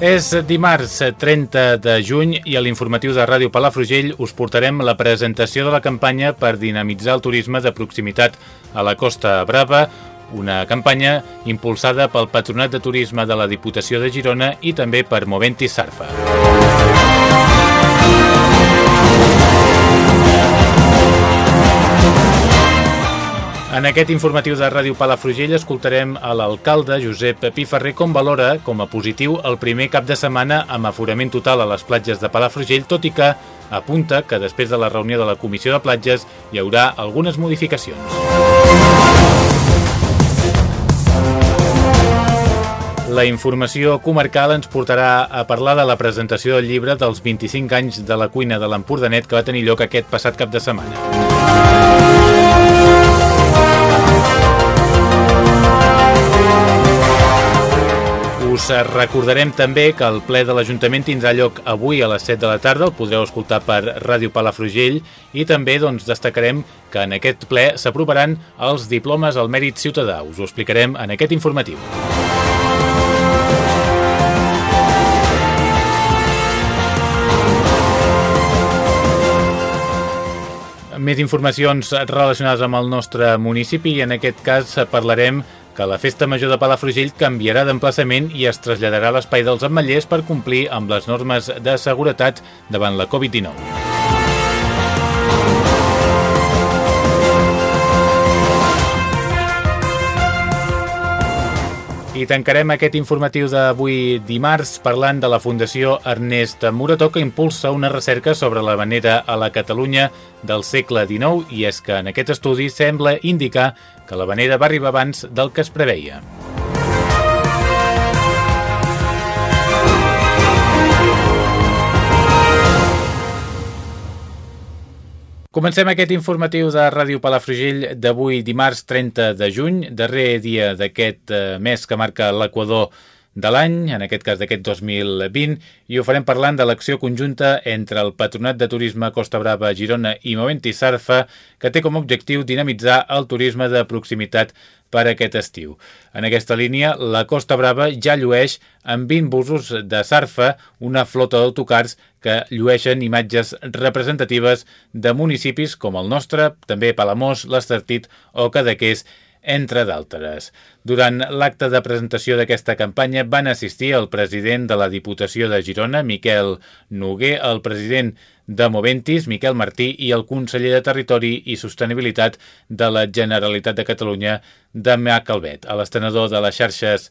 És dimarts 30 de juny i a l'informatiu de Ràdio Palafrugell us portarem la presentació de la campanya per dinamitzar el turisme de proximitat a la Costa Brava, una campanya impulsada pel Patronat de Turisme de la Diputació de Girona i també per Moventi Sarfa. En aquest informatiu de Ràdio Palafrugell escoltarem a l'alcalde Josep Piferrer com valora com a positiu el primer cap de setmana amb aforament total a les platges de Palafrugell, tot i que apunta que després de la reunió de la Comissió de Platges hi haurà algunes modificacions. La informació comarcal ens portarà a parlar de la presentació del llibre dels 25 anys de la cuina de l'Empordanet que va tenir lloc aquest passat cap de setmana. Us recordarem també que el ple de l'Ajuntament tindrà lloc avui a les 7 de la tarda, el podreu escoltar per Ràdio Palafrugell i també doncs, destacarem que en aquest ple s'aprovaran els diplomes al mèrit ciutadà. Us ho explicarem en aquest informatiu. Més informacions relacionades amb el nostre municipi i en aquest cas parlarem que la Festa Major de Palafrugell canviarà d'emplaçament i es traslladarà a l'Espai dels Ametllers per complir amb les normes de seguretat davant la Covid-19. I tancarem aquest informatiu d'avui dimarts parlant de la Fundació Ernest Morató que impulsa una recerca sobre la manera a la Catalunya del segle XIX i és que en aquest estudi sembla indicar que la vanera va arribar abans del que es preveia. Comencem aquest informatiu de Ràdio Palafrugell d'avui dimarts 30 de juny, darrer dia d'aquest eh, mes que marca l'Equador de l'any, en aquest cas d'aquest 2020, i ho farem parlant de l'acció conjunta entre el Patronat de Turisme Costa Brava Girona i Moventi Sarfa, que té com a objectiu dinamitzar el turisme de proximitat per aquest estiu. En aquesta línia, la Costa Brava ja llueix amb 20 busos de Sarfa, una flota d'autocars que llueixen imatges representatives de municipis com el nostre, també Palamós, l'Estartit o Cadaqués, entre d'altres. Durant l'acte de presentació d'aquesta campanya van assistir el president de la Diputació de Girona, Miquel Noguer, el president de Moventis, Miquel Martí, i el conseller de Territori i Sostenibilitat de la Generalitat de Catalunya, Damià Calvet. A l'estenedor de les xarxes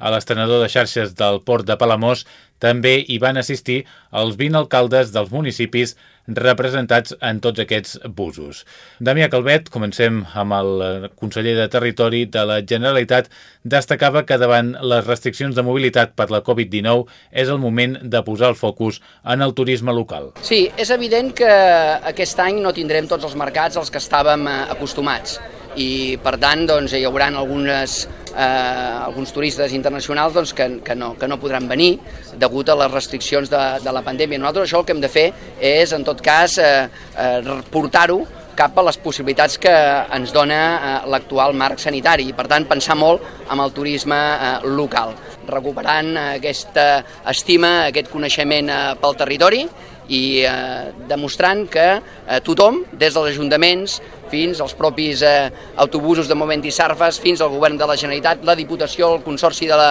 a l'estrenador de xarxes del Port de Palamós també hi van assistir els 20 alcaldes dels municipis representats en tots aquests busos. Damià Calvet, comencem amb el conseller de Territori de la Generalitat, destacava que davant les restriccions de mobilitat per la Covid-19 és el moment de posar el focus en el turisme local. Sí, és evident que aquest any no tindrem tots els mercats als que estàvem eh, acostumats i per tant doncs, hi haurà algunes, eh, alguns turistes internacionals doncs, que, que, no, que no podran venir degut a les restriccions de, de la pandèmia. Nosaltres això el que hem de fer és, en tot cas, eh, eh, portar-ho cap a les possibilitats que ens dona eh, l'actual marc sanitari i, per tant, pensar molt amb el turisme eh, local, recuperant eh, aquesta estima, aquest coneixement pel territori i eh, demostrant que tothom, des dels ajuntaments fins als propis eh, autobusos de moment i sarfes, fins al govern de la Generalitat, la Diputació, el Consorci de la,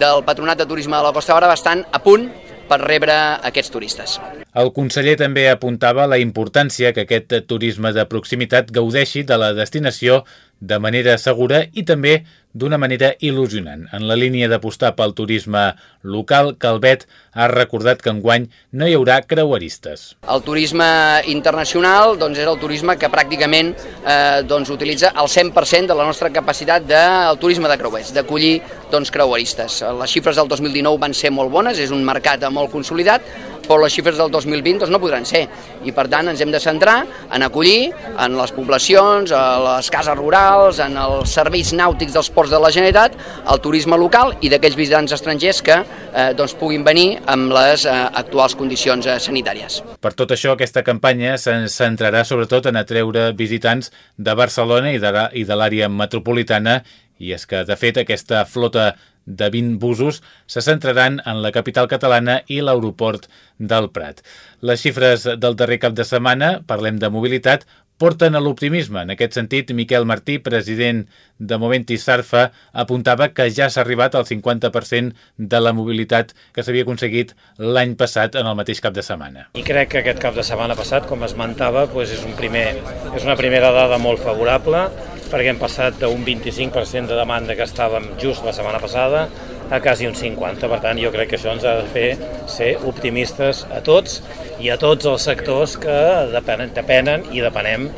del Patronat de Turisme de la Costa Brava estan a punt per rebre aquests turistes. El conseller també apuntava la importància que aquest turisme de proximitat gaudeixi de la destinació de manera segura i també d'una manera il·lusionant. En la línia d'apostar pel turisme local, Calvet ha recordat que enguany no hi haurà creueristes. El turisme internacional doncs, és el turisme que pràcticament eh, doncs, utilitza el 100% de la nostra capacitat del de, turisme de creuers, d'acollir doncs, creueristes. Les xifres del 2019 van ser molt bones, és un mercat molt consolidat, però les xifres del 2020 doncs, no podran ser. I per tant ens hem de centrar en acollir en les poblacions, a les cases rurals, en els serveis nàutics dels ports de la Generalitat, el turisme local i d'aquells visitants estrangers que eh, doncs, puguin venir amb les eh, actuals condicions eh, sanitàries. Per tot això, aquesta campanya se'n centrarà sobretot en atreure visitants de Barcelona i de l'àrea metropolitana i és que, de fet, aquesta flota de 20 busos se centraran en la capital catalana i l'aeroport del Prat. Les xifres del darrer cap de setmana, parlem de mobilitat, porten a l'optimisme. En aquest sentit, Miquel Martí, president de Momenti Sarfa, apuntava que ja s'ha arribat al 50% de la mobilitat que s'havia aconseguit l'any passat en el mateix cap de setmana. I crec que aquest cap de setmana passat, com esmentava, doncs és, un primer, és una primera dada molt favorable perquè hem passat d'un 25% de demanda que estàvem just la setmana passada a quasi un 50%. Per tant, jo crec que això ens ha de fer ser optimistes a tots i a tots els sectors que depenen, depenen i depenem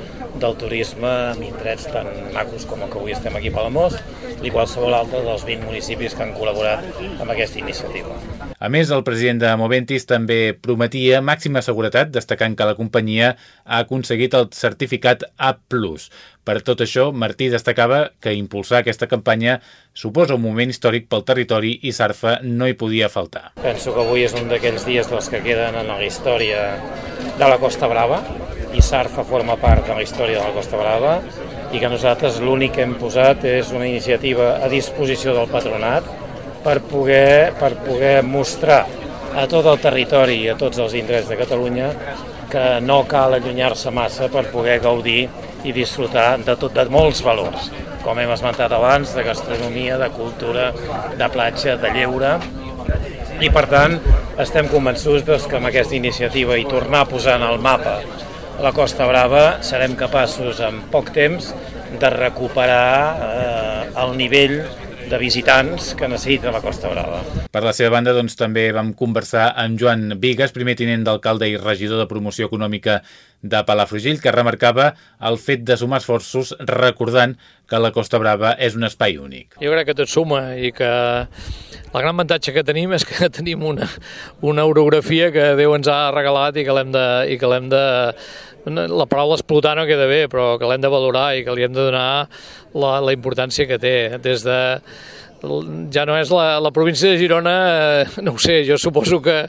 del turisme en indrets tan macos com el que avui estem aquí a Palamós i qualsevol altre dels 20 municipis que han col·laborat amb aquesta iniciativa. A més, el president de Moventis també prometia màxima seguretat, destacant que la companyia ha aconseguit el certificat A+. Per tot això, Martí destacava que impulsar aquesta campanya suposa un moment històric pel territori i Sarfa no hi podia faltar. Penso que avui és un d'aquells dies dels que queden en la història de la Costa Brava, i Sarfa forma part de la història de la Costa Brava i que nosaltres l'únic que hem posat és una iniciativa a disposició del patronat per poder, per poder mostrar a tot el territori i a tots els indrets de Catalunya que no cal allunyar-se massa per poder gaudir i disfrutar de, tot, de molts valors, com hem esmentat abans, de gastronomia, de cultura, de platja, de lleure, i per tant estem convençuts doncs, que amb aquesta iniciativa i tornar a posar en el mapa la Costa Brava serem capaços en poc temps de recuperar eh, el nivell de visitants que necessita la Costa Brava. Per la seva banda, doncs, també vam conversar amb Joan Vigues, primer tinent d'alcalde i regidor de promoció econòmica de Palafrugell, que remarcava el fet de sumar esforços recordant que la Costa Brava és un espai únic. Jo crec que tot suma i que el gran avantatge que tenim és que tenim una, una orografia que Déu ens ha regalat i que l'hem de, i que l'hem de la paraula explotar no queda bé, però que l'hem de valorar i que li hem de donar la, la importància que té. Des de ja no és la, la província de Girona, eh, no ho sé, jo suposo que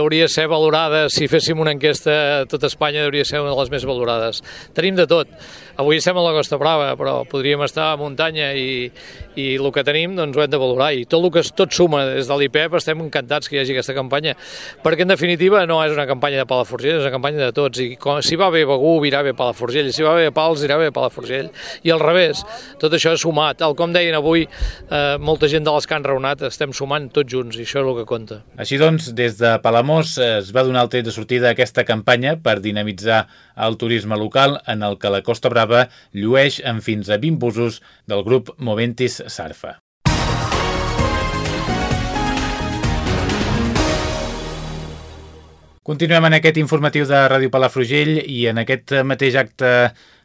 hauria ser valorada, si féssim una enquesta tot Espanya, hauria ser una de les més valorades. Tenim de tot. Avui estem a la Costa Brava, però podríem estar a muntanya i, i el que tenim doncs, ho hem de valorar. I tot el que tot suma des de l'IPEP estem encantats que hi hagi aquesta campanya, perquè en definitiva no és una campanya de Palafrugell, és una campanya de tots. I com, si va bé Begú, irà bé Palafrugell, si va bé Pals, irà bé Palafrugell. I al revés, tot això és sumat. El com deien avui, eh, molta gent de les que han raonat, estem sumant tots junts i això és el que compta. Així doncs, des de Palamós es va donar el tret de sortida a aquesta campanya per dinamitzar el turisme local en el que la Costa Brava llueix en fins a 20 busos del grup Moventis Sarfa. Continuem en aquest informatiu de Ràdio Palafrugell i en aquest mateix acte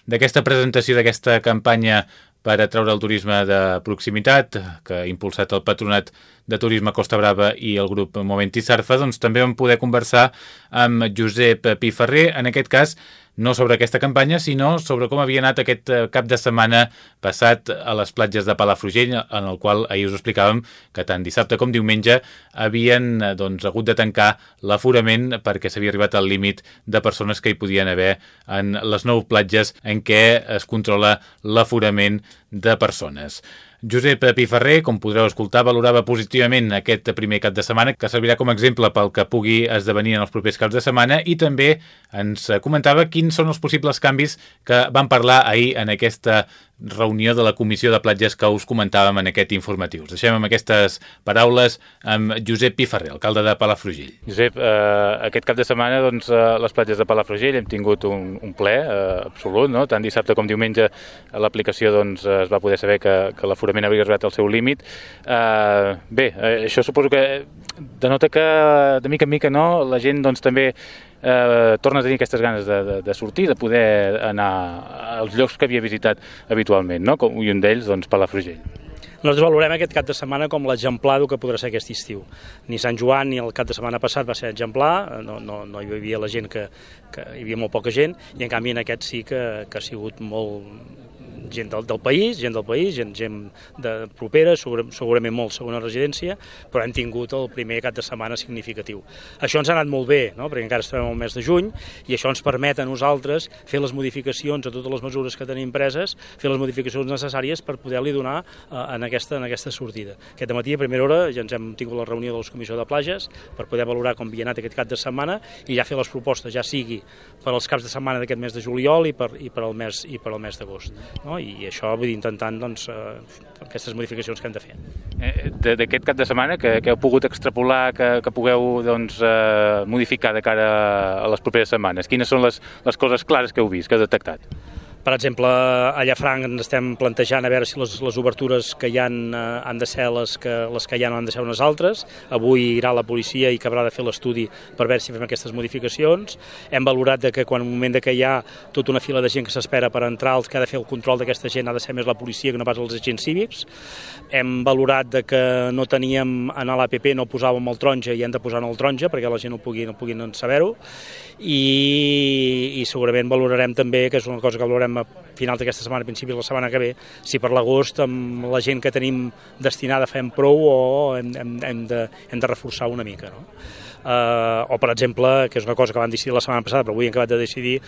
d'aquesta presentació d'aquesta campanya per atraure el turisme de proximitat que ha impulsat el Patronat de Turisme Costa Brava i el grup Momenti Sarfa, doncs també vam poder conversar amb Josep Piferrer, en aquest cas no sobre aquesta campanya, sinó sobre com havia anat aquest eh, cap de setmana passat a les platges de Palafrugell, en el qual ahir us explicàvem que tant dissabte com diumenge havien eh, doncs, hagut de tancar l'aforament perquè s'havia arribat al límit de persones que hi podien haver en les nou platges en què es controla l'aforament de persones. Josep Piferrer, com podreu escoltar, valorava positivament aquest primer cap de setmana, que servirà com a exemple pel que pugui esdevenir en els propers caps de setmana, i també ens comentava quins són els possibles canvis que van parlar ahir en aquesta reunió de la Comissió de Platges que us comentàvem en aquest informatiu. Us deixem amb aquestes paraules amb Josep Piferrer, alcalde de Palafrugell. Josep, eh, aquest cap de setmana doncs, a les platges de Palafrugell hem tingut un, un ple eh, absolut, no? tant dissabte com diumenge l'aplicació doncs, es va poder saber que, que l'aforament havia arribat al seu límit. Eh, bé, eh, això suposo que denota que de mica en mica no, la gent doncs, també eh, torna a tenir aquestes ganes de, de, de sortir, de poder anar als llocs que havia visitat habitualment, no? Com, un d'ells, doncs, Palafrugell. Nosaltres valorem aquest cap de setmana com l'exemplar del que podrà ser aquest estiu. Ni Sant Joan ni el cap de setmana passat va ser exemplar, no, no, no hi havia la gent que, que hi havia molt poca gent, i en canvi en aquest sí que, que ha sigut molt, gent del, del país, gent del país, gent, gent de propera, segur, segurament molt segona residència, però hem tingut el primer cap de setmana significatiu. Això ens ha anat molt bé, no? perquè encara estem al mes de juny, i això ens permet a nosaltres fer les modificacions a totes les mesures que tenim preses, fer les modificacions necessàries per poder-li donar uh, en, aquesta, en aquesta sortida. Aquest matí, a primera hora, ja ens hem tingut la reunió de la Comissió de Plages per poder valorar com havia anat aquest cap de setmana i ja fer les propostes, ja sigui per als caps de setmana d'aquest mes de juliol i per, i per al mes, i per al mes d'agost. No? I això vull dir, intentant doncs, eh, aquestes modificacions que hem de fer. Eh, d'aquest cap de setmana, que, que heu pogut extrapolar, que, que pugueu doncs, eh, modificar de cara a les properes setmanes? Quines són les, les coses clares que heu vist, que heu detectat? Per exemple, a Llafranc ens estem plantejant a veure si les, les obertures que hi han, eh, han de ser les que, les que hi no han de ser unes altres. Avui irà la policia i acabarà de fer l'estudi per veure si fem aquestes modificacions. Hem valorat de que quan un moment de que hi ha tota una fila de gent que s'espera per entrar, els que ha de fer el control d'aquesta gent ha de ser més la policia que no pas els agents cívics. Hem valorat de que no teníem en l'APP, no posàvem el taronja i hem de posar en el taronja perquè la gent no pugui, no puguin saber-ho. I, I segurament valorarem també, que és una cosa que valorem veurem a final d'aquesta setmana, a principi de la setmana que ve, si per l'agost amb la gent que tenim destinada fem prou o hem, hem, hem, de, hem de reforçar una mica. No? Eh, o per exemple, que és una cosa que van decidir la setmana passada, però avui hem acabat de decidir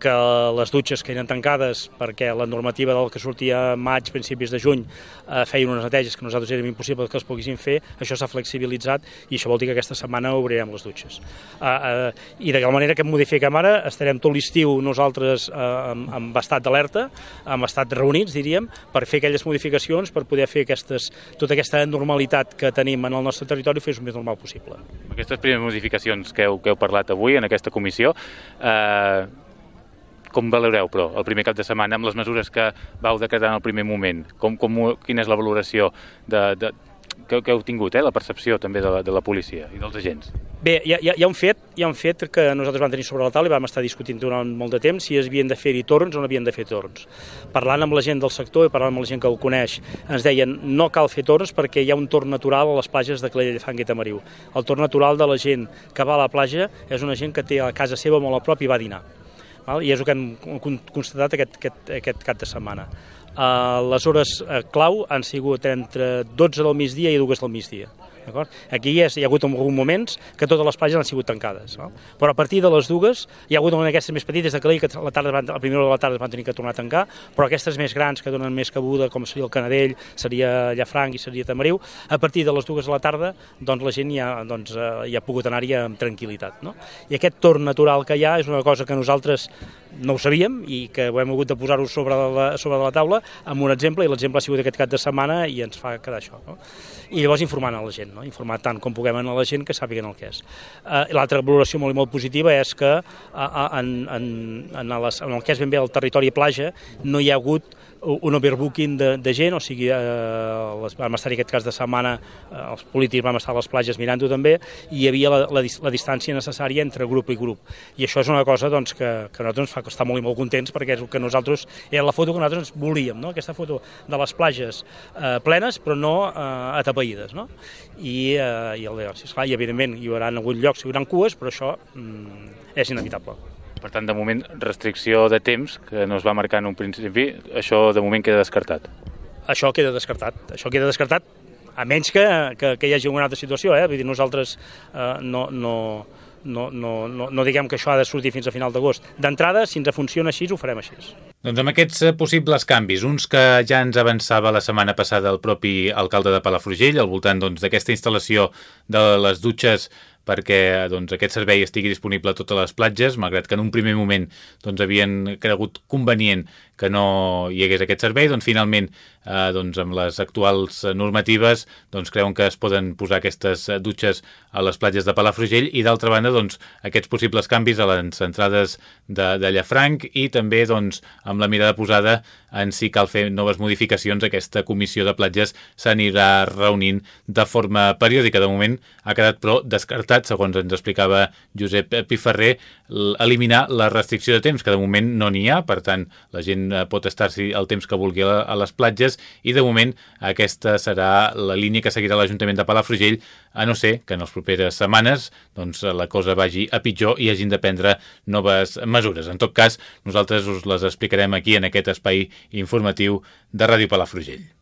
que les dutxes que eren tancades perquè la normativa del que sortia maig, principis de juny, eh, feien unes neteges que nosaltres érem impossible que els poguessin fer, això s'ha flexibilitzat i això vol dir que aquesta setmana obrirem les dutxes. Eh, eh, I la manera que modifiquem ara, estarem tot l'estiu nosaltres eh, amb, amb estat d'alerta, amb estat reunits, diríem, per fer aquelles modificacions, per poder fer aquestes, tota aquesta normalitat que tenim en el nostre territori fer-ho més normal possible. Aquestes primeres modificacions que heu, que heu parlat avui en aquesta comissió, eh, com valoreu, però, el primer cap de setmana amb les mesures que vau decretar en el primer moment? Com, com, quina és la valoració de, de, que, que heu tingut, eh, la percepció també de la, de la policia i dels agents? Bé, hi ha, hi ha un fet hi ha un fet que nosaltres vam tenir sobre la taula i vam estar discutint durant molt de temps si es havien de fer-hi torns o no havien de fer torns. Parlant amb la gent del sector i parlant amb la gent que el coneix, ens deien no cal fer torns perquè hi ha un torn natural a les platges de Calella de Fang i Tamariu. El torn natural de la gent que va a la platja és una gent que té a casa seva molt a prop i va a dinar. Val? I és el que hem constatat aquest, aquest, aquest cap de setmana. Uh, les hores clau han sigut entre 12 del migdia i 2 del migdia. Aquí hi ha, hi ha hagut algun moments que totes les platges han sigut tancades, no? però a partir de les dues hi ha hagut una d'aquestes més petites de que la, tarda van, a primera hora de la tarda van tenir que tornar a tancar, però aquestes més grans que donen més cabuda, com seria el Canadell, seria Llafranc i seria Tamariu, a partir de les dues de la tarda doncs, la gent ja, doncs, eh, ja ha pogut anar-hi amb tranquil·litat. No? I aquest torn natural que hi ha és una cosa que nosaltres no ho sabíem i que ho hem hagut de posar-ho sobre, la, sobre la taula amb un exemple, i l'exemple ha sigut aquest cap de setmana i ens fa quedar això. No? I llavors informant a la gent, no? informar tant com puguem a la gent que sàpiguen el que és. Uh, L'altra valoració molt i molt positiva és que uh, en, en, en, les, en el que és ben bé el territori plaja no hi ha hagut un overbooking de, de gent, o sigui, eh, les, vam estar aquest cas de setmana, eh, els polítics vam estar a les platges mirant-ho també, i hi havia la, la, la distància necessària entre grup i grup. I això és una cosa doncs, que, que nosaltres ens fa estar molt i molt contents perquè és el que nosaltres, era la foto que nosaltres volíem, no? aquesta foto de les platges eh, plenes però no eh, atapeïdes. No? I, eh, i, el, esclar, i evidentment hi haurà en algun lloc, hi haurà cues, però això mm, és inevitable. Per tant, de moment, restricció de temps, que no es va marcar en un principi, això de moment queda descartat. Això queda descartat. Això queda descartat, a menys que, que, que hi hagi alguna altra situació. Eh? Vull dir, nosaltres eh, no, no, no, no, no, no diguem que això ha de sortir fins a final d'agost. D'entrada, si ens funciona així, ho farem així. Doncs amb aquests eh, possibles canvis, uns que ja ens avançava la setmana passada el propi alcalde de Palafrugell, al voltant doncs, d'aquesta doncs, instal·lació de les dutxes perquè doncs, aquest servei estigui disponible a totes les platges, malgrat que en un primer moment doncs, havien cregut convenient que no hi hagués aquest servei, doncs finalment eh, doncs, amb les actuals normatives doncs, creuen que es poden posar aquestes dutxes a les platges de Palafrugell i d'altra banda doncs, aquests possibles canvis a les entrades de, de Llafranc i també doncs, amb la mirada posada en si cal fer noves modificacions aquesta comissió de platges s'anirà reunint de forma periòdica. De moment ha quedat però descartat, segons ens explicava Josep Piferrer, eliminar la restricció de temps, que de moment no n'hi ha, per tant la gent Eh, pot estar-s'hi el temps que vulgui a, les platges i de moment aquesta serà la línia que seguirà l'Ajuntament de Palafrugell a no ser que en les properes setmanes doncs, la cosa vagi a pitjor i hagin de prendre noves mesures. En tot cas, nosaltres us les explicarem aquí en aquest espai informatiu de Ràdio Palafrugell.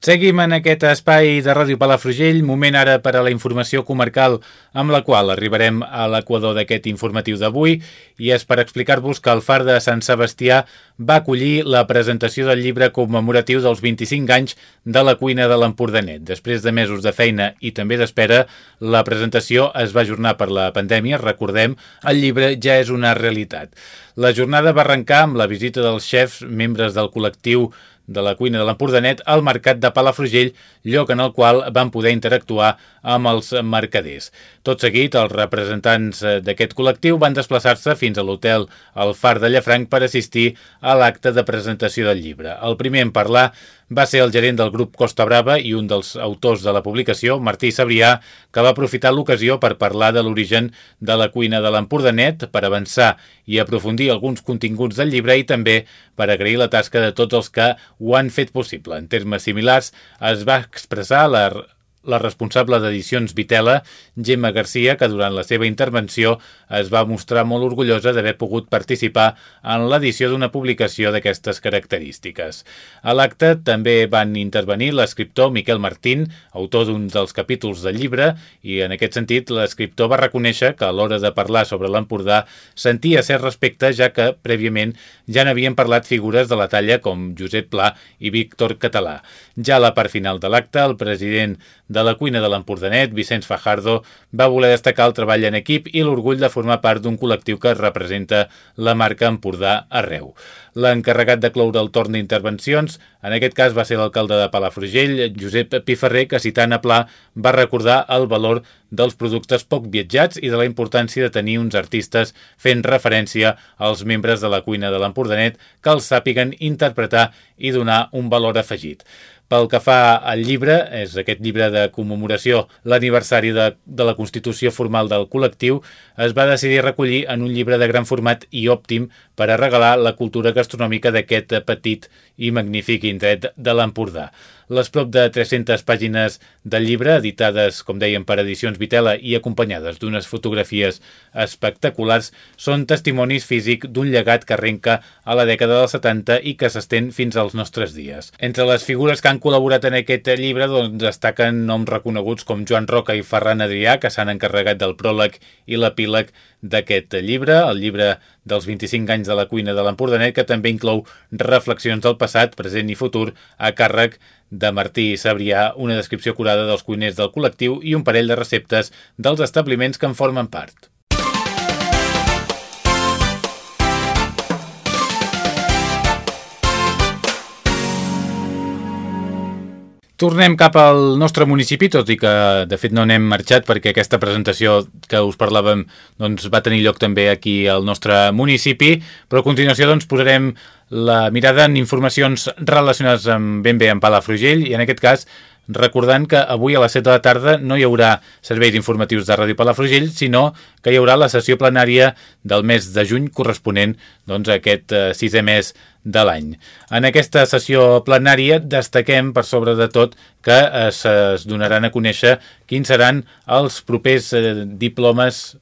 Seguim en aquest espai de Ràdio Palafrugell, moment ara per a la informació comarcal amb la qual arribarem a l'equador d'aquest informatiu d'avui i és per explicar-vos que el Far de Sant Sebastià va acollir la presentació del llibre commemoratiu dels 25 anys de la cuina de l'Empordanet. Després de mesos de feina i també d'espera, la presentació es va ajornar per la pandèmia, recordem, el llibre ja és una realitat. La jornada va arrencar amb la visita dels xefs, membres del col·lectiu de la cuina de l'Empordanet al mercat de Palafrugell, lloc en el qual van poder interactuar amb els mercaders. Tot seguit, els representants eh, d'aquest col·lectiu van desplaçar-se fins a l'hotel El Far de Llafranc per assistir a l'acte de presentació del llibre. El primer en parlar va ser el gerent del grup Costa Brava i un dels autors de la publicació, Martí Sabrià, que va aprofitar l'ocasió per parlar de l'origen de la cuina de l'Empordanet, per avançar i aprofundir alguns continguts del llibre i també per agrair la tasca de tots els que ho han fet possible. En termes similars, es va expressar la la responsable d'edicions Vitela, Gemma Garcia, que durant la seva intervenció es va mostrar molt orgullosa d'haver pogut participar en l'edició d'una publicació d'aquestes característiques. A l'acte també van intervenir l'escriptor Miquel Martín, autor d'un dels capítols del llibre, i en aquest sentit l'escriptor va reconèixer que a l'hora de parlar sobre l'Empordà sentia cert respecte, ja que prèviament ja n'havien parlat figures de la talla com Josep Pla i Víctor Català. Ja a la part final de l'acte, el president de la cuina de l'Empordanet, Vicenç Fajardo, va voler destacar el treball en equip i l'orgull de formar part d'un col·lectiu que representa la marca Empordà arreu. L'encarregat de cloure el torn d'intervencions, en aquest cas va ser l'alcalde de Palafrugell, Josep Piferrer, que citant a Pla va recordar el valor dels productes poc viatjats i de la importància de tenir uns artistes fent referència als membres de la cuina de l'Empordanet que els sàpiguen interpretar i donar un valor afegit. Pel que fa al llibre, és aquest llibre de commemoració, l'aniversari de, de la constitució formal del col·lectiu, es va decidir recollir en un llibre de gran format i òptim per a regalar la cultura gastronòmica d'aquest petit i magnífic indret de l'Empordà. Les prop de 300 pàgines del llibre, editades, com dèiem, per edicions Vitela i acompanyades d'unes fotografies espectaculars, són testimonis físic d'un llegat que arrenca a la dècada dels 70 i que s'estén fins als nostres dies. Entre les figures que han col·laborat en aquest llibre doncs, destaquen noms reconeguts com Joan Roca i Ferran Adrià, que s'han encarregat del pròleg i l'epíleg d'aquest llibre, el llibre dels 25 anys de la cuina de l'Empordanet, que també inclou reflexions del passat, present i futur a càrrec de Martí Sabrià, una descripció curada dels cuiners del col·lectiu i un parell de receptes dels establiments que en formen part. Tornem cap al nostre municipi, tot i que de fet no n'hem marxat perquè aquesta presentació que us parlàvem doncs, va tenir lloc també aquí al nostre municipi, però a continuació doncs, posarem la mirada en informacions relacionades amb ben bé amb Palafrugell i en aquest cas recordant que avui a les 7 de la tarda no hi haurà serveis informatius de Ràdio Palafrugell, sinó que hi haurà la sessió plenària del mes de juny corresponent doncs, a aquest eh, sisè mes de l'any. En aquesta sessió plenària destaquem per sobre de tot que es, es donaran a conèixer quins seran els propers eh, diplomes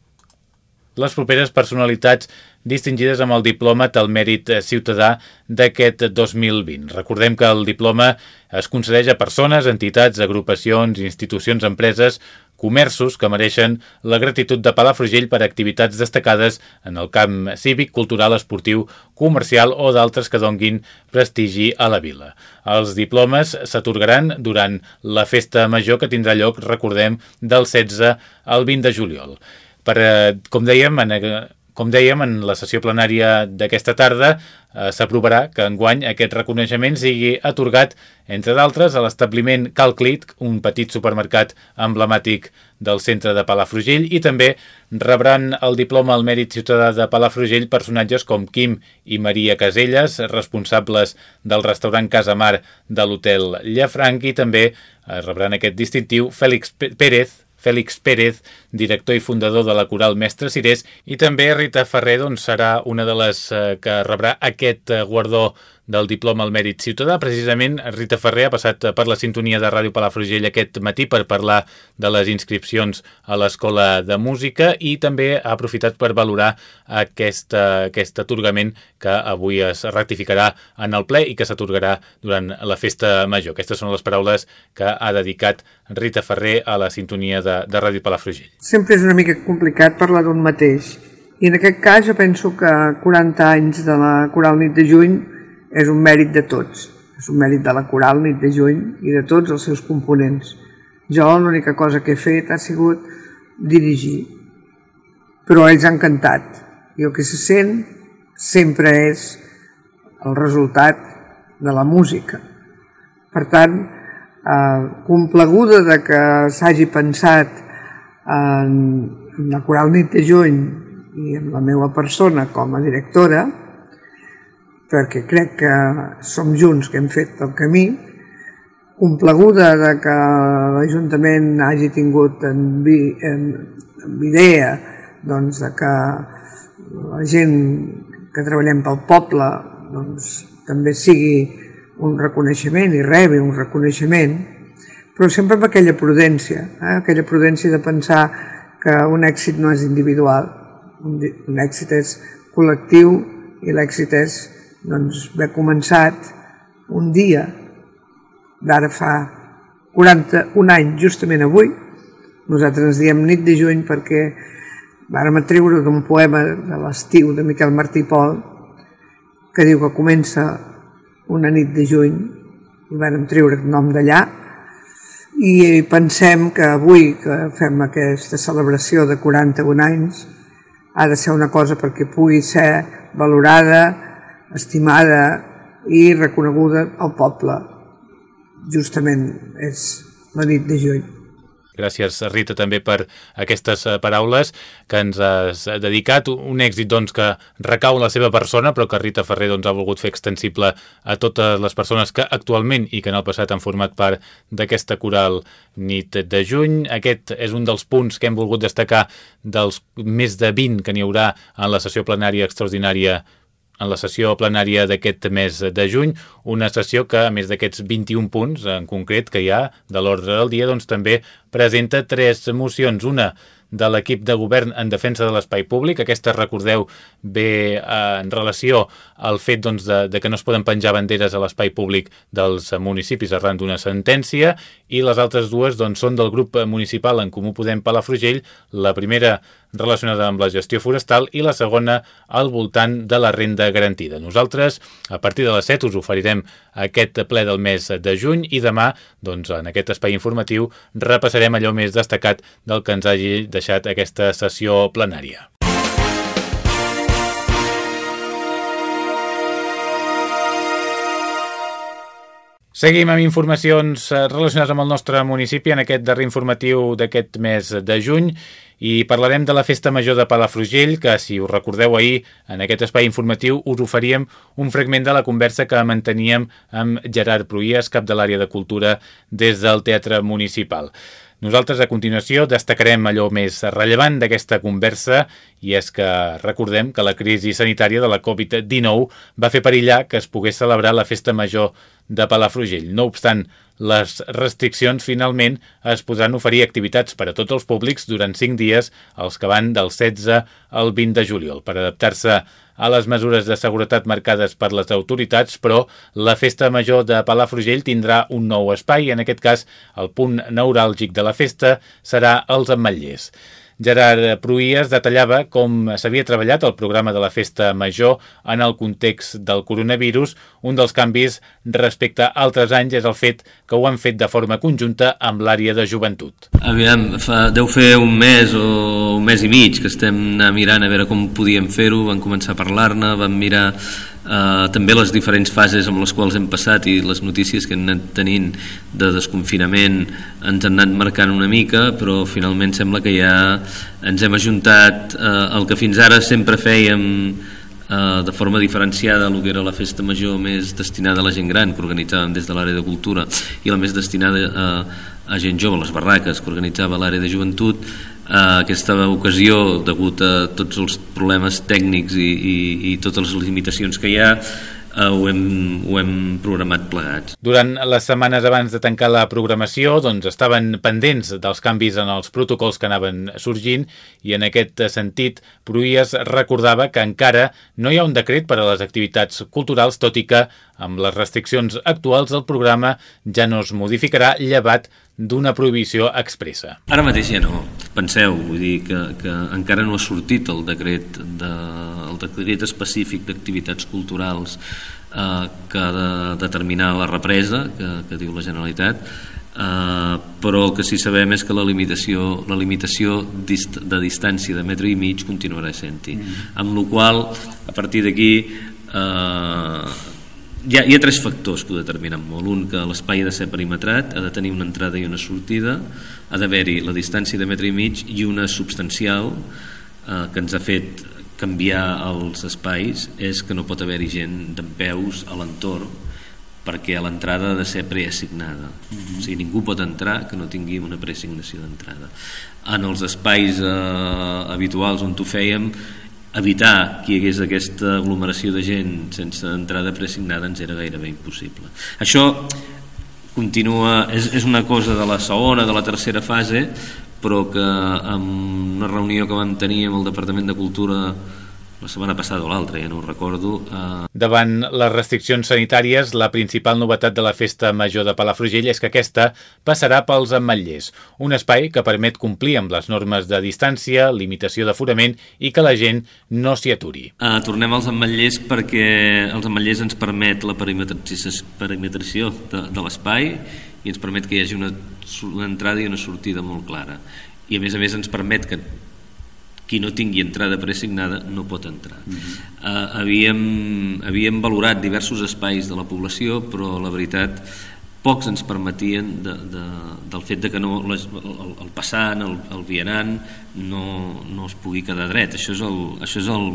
les properes personalitats distingides amb el diploma del mèrit ciutadà d'aquest 2020. Recordem que el diploma es concedeix a persones, entitats, agrupacions, institucions, empreses comerços que mereixen la gratitud de Palafrugell per activitats destacades en el camp cívic, cultural, esportiu, comercial o d'altres que donguin prestigi a la vila. Els diplomes s'atorgaran durant la festa major que tindrà lloc, recordem, del 16 al 20 de juliol. Per, eh, com dèiem, en, com dèiem, en la sessió plenària d'aquesta tarda eh, s'aprovarà que enguany aquest reconeixement sigui atorgat, entre d'altres, a l'establiment Calclit, un petit supermercat emblemàtic del centre de Palafrugell, i també rebran el diploma al mèrit ciutadà de Palafrugell personatges com Quim i Maria Caselles, responsables del restaurant Casa Mar de l'hotel Llafranc, i també eh, rebran aquest distintiu Fèlix Pérez, Fèlix Pérez, director i fundador de la Coral Mestre Cirés, i també Rita Ferrer doncs, serà una de les eh, que rebrà aquest eh, guardó del diploma al mèrit ciutadà. Precisament, Rita Ferrer ha passat per la sintonia de Ràdio Palafrugell aquest matí per parlar de les inscripcions a l'Escola de Música i també ha aprofitat per valorar aquest, aquest atorgament que avui es rectificarà en el ple i que s'atorgarà durant la festa major. Aquestes són les paraules que ha dedicat Rita Ferrer a la sintonia de, de Ràdio Palafrugell. Sempre és una mica complicat parlar d'un mateix. I en aquest cas jo penso que 40 anys de la Coral Nit de Juny és un mèrit de tots, és un mèrit de la coral nit de juny i de tots els seus components. Jo l'única cosa que he fet ha sigut dirigir, però ells han cantat i el que se sent sempre és el resultat de la música. Per tant, eh, compleguda de que s'hagi pensat en, en la coral nit de juny i en la meva persona com a directora, perquè crec que som junts que hem fet el camí, compleguda de que l'Ajuntament hagi tingut en, vi, en, en idea doncs, de que la gent que treballem pel poble doncs, també sigui un reconeixement i rebi un reconeixement, però sempre amb aquella prudència, eh? aquella prudència de pensar que un èxit no és individual, un, un èxit és col·lectiu i l'èxit és doncs, haver començat un dia d'ara fa 41 anys, justament avui, nosaltres ens diem nit de juny perquè vàrem treure d'un poema de l'estiu de Miquel Martí Pol que diu que comença una nit de juny i vàrem treure el nom d'allà. I pensem que avui que fem aquesta celebració de 41 anys ha de ser una cosa perquè pugui ser valorada estimada i reconeguda al poble. Justament és la nit de juny. Gràcies, Rita, també per aquestes eh, paraules que ens has dedicat. Un èxit doncs, que recau en la seva persona, però que Rita Ferrer doncs, ha volgut fer extensible a totes les persones que actualment i que en el passat han format part d'aquesta coral nit de juny. Aquest és un dels punts que hem volgut destacar dels més de 20 que n'hi haurà en la sessió plenària extraordinària en la sessió plenària d'aquest mes de juny, una sessió que, a més d'aquests 21 punts en concret que hi ha de l'ordre del dia, doncs també presenta tres mocions. Una de l'equip de govern en defensa de l'espai públic. Aquesta, recordeu, ve eh, en relació al fet doncs, de, de que no es poden penjar banderes a l'espai públic dels municipis arran d'una sentència i les altres dues doncs, són del grup municipal en Comú Podem Palafrugell. La primera relacionada amb la gestió forestal i la segona al voltant de la renda garantida. Nosaltres, a partir de les 7, us oferirem aquest ple del mes de juny i demà, doncs, en aquest espai informatiu, repassarem allò més destacat del que ens hagi deixat aquesta sessió plenària. Seguim amb informacions eh, relacionades amb el nostre municipi en aquest darrer informatiu d'aquest mes de juny i parlarem de la Festa Major de Palafrugell, que, si us recordeu ahir, en aquest espai informatiu us oferíem un fragment de la conversa que manteníem amb Gerard Pruies, cap de l'àrea de cultura des del Teatre Municipal. Nosaltres, a continuació, destacarem allò més rellevant d'aquesta conversa i és que recordem que la crisi sanitària de la Covid-19 va fer perillar que es pogués celebrar la festa major de Palafrugell. No obstant, les restriccions finalment es podran oferir activitats per a tots els públics durant 5 dies, els que van del 16 al 20 de juliol, per adaptar-se a les mesures de seguretat marcades per les autoritats, però la festa major de Palafrugell tindrà un nou espai, en aquest cas el punt neuràlgic de la festa serà els ametllers. Gerard Pruies detallava com s'havia treballat el programa de la festa major en el context del coronavirus. Un dels canvis respecte a altres anys és el fet que ho han fet de forma conjunta amb l'àrea de joventut. Aviam, fa, deu fer un mes o un mes i mig que estem mirant a veure com podíem fer-ho, vam començar a parlar-ne, vam mirar eh, també les diferents fases amb les quals hem passat i les notícies que hem anat tenint de desconfinament ens han anat marcant una mica però finalment sembla que ja ens hem ajuntat eh, el que fins ara sempre fèiem eh, de forma diferenciada el que era la festa major més destinada a la gent gran que organitzàvem des de l'àrea de cultura i la més destinada a, a gent jove, les barraques que organitzava l'àrea de joventut eh, aquesta ocasió degut a tots els problemes tècnics i, i, i totes les limitacions que hi ha eh, ho, hem, ho hem programat plegats. Durant les setmanes abans de tancar la programació doncs estaven pendents dels canvis en els protocols que anaven sorgint i en aquest sentit Pruies recordava que encara no hi ha un decret per a les activitats culturals tot i que amb les restriccions actuals el programa ja no es modificarà llevat d'una prohibició expressa. Ara mateix ja no. Penseu, vull dir que, que encara no ha sortit el decret, de, el decret específic d'activitats culturals eh, que ha de determinar la represa que, que diu la Generalitat eh, però el que sí sabem és que la limitació, la limitació dist de distància de metre i mig continuarà sent-hi mm. amb la qual a partir d'aquí eh, hi ha, hi ha tres factors que ho determinen molt. Un, que l'espai ha de ser perimetrat, ha de tenir una entrada i una sortida, ha d'haver-hi la distància de metre i mig i una substancial eh, que ens ha fet canviar els espais és que no pot haver-hi gent d'en peus a l'entorn perquè l'entrada ha de ser preassignada. Uh. -huh. O sigui, ningú pot entrar que no tingui una preassignació d'entrada. En els espais eh, habituals on ho fèiem evitar que hi hagués aquesta aglomeració de gent sense entrada preassignada ens era gairebé impossible. Això continua, és, és una cosa de la segona, de la tercera fase, però que en una reunió que vam tenir amb el Departament de Cultura la setmana passada o l'altra, ja no ho recordo. Eh... Davant les restriccions sanitàries, la principal novetat de la Festa Major de Palafrugell és que aquesta passarà pels ametllers, un espai que permet complir amb les normes de distància, limitació d'aforament i que la gent no s'hi aturi. Eh, tornem als ametllers perquè els ametllers ens permet la perimetració de, de l'espai i ens permet que hi hagi una, una entrada i una sortida molt clara. I a més a més ens permet que qui no tingui entrada preassignada no pot entrar. Uh -huh. uh, havíem, havíem valorat diversos espais de la població, però la veritat pocs ens permetien de, de, del fet de que no, les, el, el passant, el, el vianant no, no es pugui quedar dret això és, el, això és el,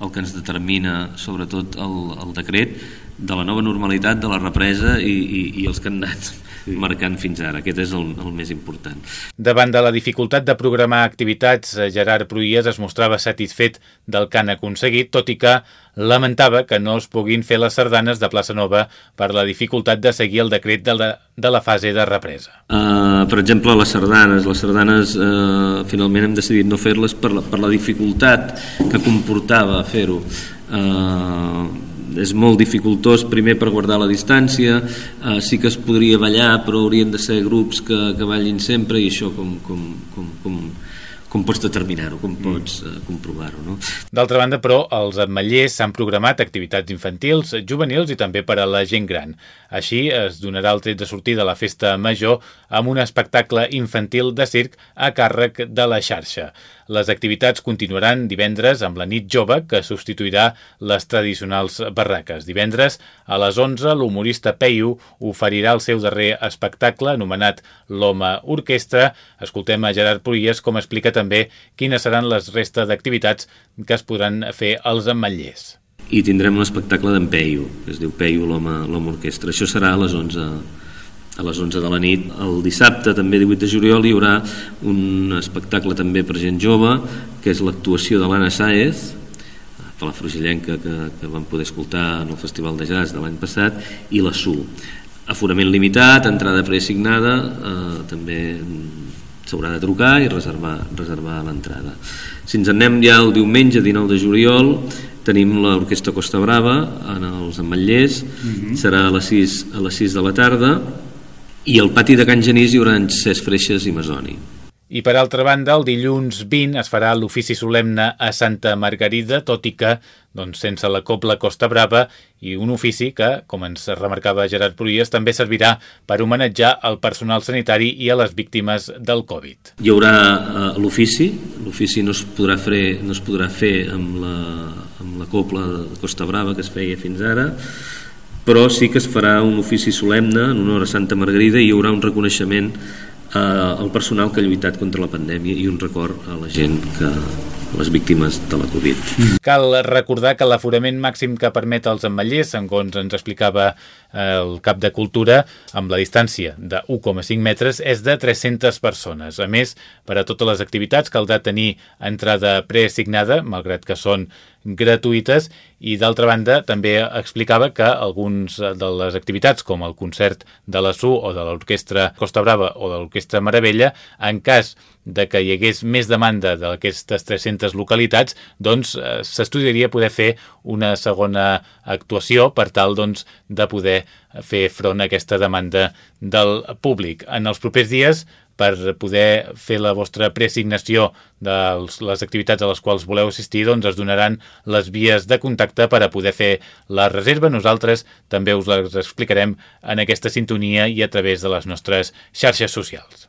el que ens determina sobretot el, el decret de la nova normalitat, de la represa i, i, i els que han anat marcant fins ara. Aquest és el, el més important. Davant de la dificultat de programar activitats, eh, Gerard Pruies es mostrava satisfet del que han aconseguit, tot i que lamentava que no es puguin fer les sardanes de Plaça Nova per la dificultat de seguir el decret de la, de la fase de represa. Uh, per exemple, les sardanes. Les sardanes uh, finalment hem decidit no fer-les per, la, per la dificultat que comportava fer-ho. Uh, és molt dificultós primer per guardar la distància eh, sí que es podria ballar però haurien de ser grups que, que ballin sempre i això com, com, com, com, com pots determinar-ho, com pots uh, comprovar-ho. No? D'altra banda, però, els ametllers s'han programat activitats infantils, juvenils i també per a la gent gran. Així es donarà el tret de sortida a la festa major amb un espectacle infantil de circ a càrrec de la xarxa. Les activitats continuaran divendres amb la nit jove, que substituirà les tradicionals barraques. Divendres, a les 11, l'humorista Peyu oferirà el seu darrer espectacle, anomenat L'Home Orquestra. Escoltem a Gerard Pruies com explica també quines seran les restes d'activitats que es podran fer als ametllers. I tindrem un espectacle d'en Peyu, que es diu Peyu, l'home orquestra. Això serà a les 11 a les 11 de la nit. El dissabte, també 18 de juliol, hi haurà un espectacle també per gent jove, que és l'actuació de l'Anna Saez, palafrugellenca que, que vam poder escoltar en el Festival de Jazz de l'any passat, i la SU. Aforament limitat, entrada preassignada, eh, també s'haurà de trucar i reservar, reservar l'entrada. Si ens anem ja el diumenge 19 de juliol, tenim l'Orquestra Costa Brava en els Ametllers, uh mhm. -huh. serà a les, 6, a les 6 de la tarda, i al pati de Can Genís hi haurà Cesc Freixes i Masoni. I per altra banda, el dilluns 20 es farà l'ofici solemne a Santa Margarida, tot i que doncs, sense la Copla Costa Brava i un ofici que, com ens remarcava Gerard Pruies, també servirà per homenatjar el personal sanitari i a les víctimes del Covid. Hi haurà uh, l'ofici, l'ofici no, es podrà fer, no es podrà fer amb la, amb la Copla de Costa Brava que es feia fins ara, però sí que es farà un ofici solemne en honor a Santa Margarida i hi haurà un reconeixement eh, el personal que ha lluitat contra la pandèmia i un record a la gent que les víctimes de la Covid. Cal recordar que l'aforament màxim que permet els emmetllers, segons ens explicava eh, el cap de Cultura, amb la distància de 1,5 metres, és de 300 persones. A més, per a totes les activitats caldrà tenir entrada preassignada, malgrat que són gratuïtes i d'altra banda també explicava que alguns de les activitats com el concert de la SU o de l'Orquestra Costa Brava o de l'Orquestra Meravella en cas de que hi hagués més demanda d'aquestes 300 localitats, doncs eh, s'estudiaria poder fer una segona actuació per tal doncs, de poder fer front a aquesta demanda del públic. En els propers dies per poder fer la vostra preassignació de les activitats a les quals voleu assistir, doncs es donaran les vies de contacte per a poder fer la reserva. Nosaltres també us les explicarem en aquesta sintonia i a través de les nostres xarxes socials.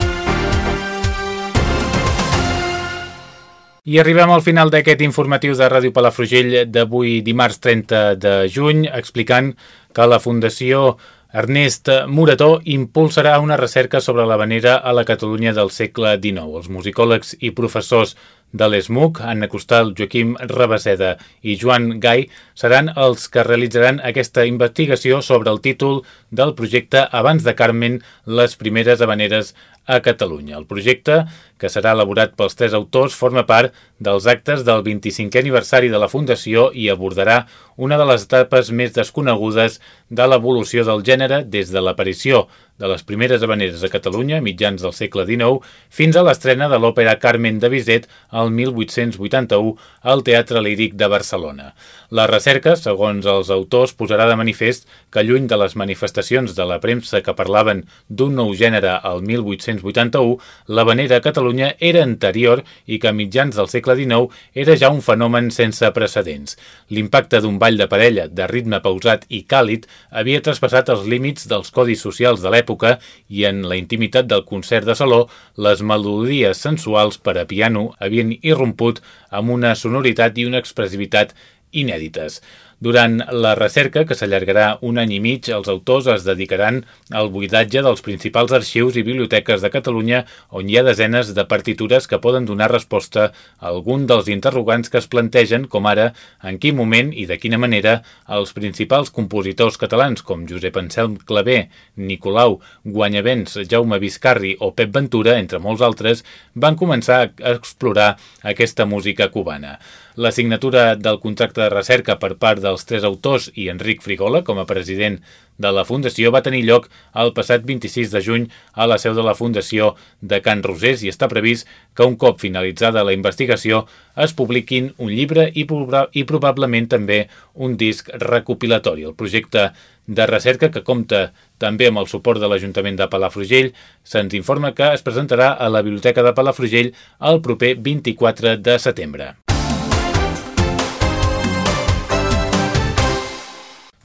I arribem al final d'aquest informatiu de Ràdio Palafrugell d'avui dimarts 30 de juny explicant que la Fundació Ernest Murató impulsarà una recerca sobre la vanera a la Catalunya del segle XIX. Els musicòlegs i professors de l'ESMUC, Anna Costal, Joaquim Rabaseda i Joan Gai, seran els que realitzaran aquesta investigació sobre el títol del projecte Abans de Carmen, les primeres habaneres a Catalunya. El projecte, que serà elaborat pels tres autors, forma part dels actes del 25è aniversari de la Fundació i abordarà una de les etapes més desconegudes de l'evolució del gènere des de l'aparició de les primeres habaneres a Catalunya, mitjans del segle XIX, fins a l'estrena de l'òpera Carmen de Bizet el 1881 al Teatre Líric de Barcelona. La recerca, segons els autors, posarà de manifest que lluny de les manifestacions de la premsa que parlaven d'un nou gènere al 1881, l'habanera a Catalunya era anterior i que a mitjans del segle XIX era ja un fenomen sense precedents. L'impacte d'un ball de parella de ritme pausat i càlid havia traspassat els límits dels codis socials de l'època l'època i en la intimitat del concert de saló, les melodies sensuals per a piano havien irromput amb una sonoritat i una expressivitat inèdites. Durant la recerca, que s'allargarà un any i mig, els autors es dedicaran al buidatge dels principals arxius i biblioteques de Catalunya on hi ha desenes de partitures que poden donar resposta a algun dels interrogants que es plantegen, com ara en quin moment i de quina manera els principals compositors catalans com Josep Anselm Clavé, Nicolau Guanyavents, Jaume Viscarri o Pep Ventura, entre molts altres, van començar a explorar aquesta música cubana. La signatura del contracte de recerca per part dels tres autors i Enric Frigola com a president de la Fundació va tenir lloc el passat 26 de juny a la seu de la Fundació de Can Rosés i està previst que un cop finalitzada la investigació es publiquin un llibre i, i probablement també un disc recopilatori. El projecte de recerca que compta també amb el suport de l'Ajuntament de Palafrugell se'ns informa que es presentarà a la Biblioteca de Palafrugell el proper 24 de setembre.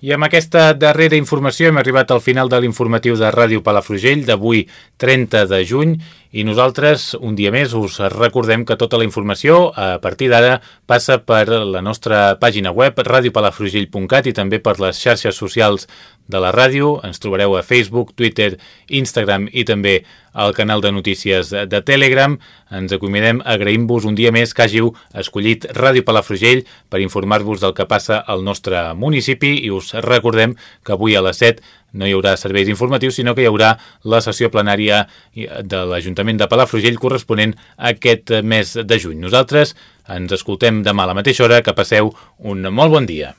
I amb aquesta darrera informació hem arribat al final de l'informatiu de Ràdio Palafrugell d'avui 30 de juny i nosaltres un dia més us recordem que tota la informació a partir d'ara passa per la nostra pàgina web radiopalafrugell.cat i també per les xarxes socials de la ràdio. Ens trobareu a Facebook, Twitter, Instagram i també al canal de notícies de Telegram. Ens acomiadem, agraïm-vos un dia més que hàgiu escollit Ràdio Palafrugell per informar-vos del que passa al nostre municipi i us recordem que avui a les 7 no hi haurà serveis informatius, sinó que hi haurà la sessió plenària de l'Ajuntament de Palafrugell corresponent a aquest mes de juny. Nosaltres ens escoltem demà a la mateixa hora. Que passeu un molt bon dia.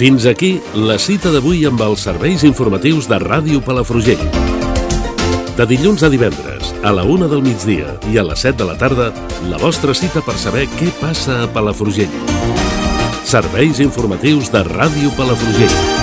Fins aquí la cita d'avui amb els serveis informatius de Ràdio Palafrugell. De dilluns a divendres, a la una del migdia i a les 7 de la tarda, la vostra cita per saber què passa a Palafrugell. Serveis informatius de Ràdio Palafrugell.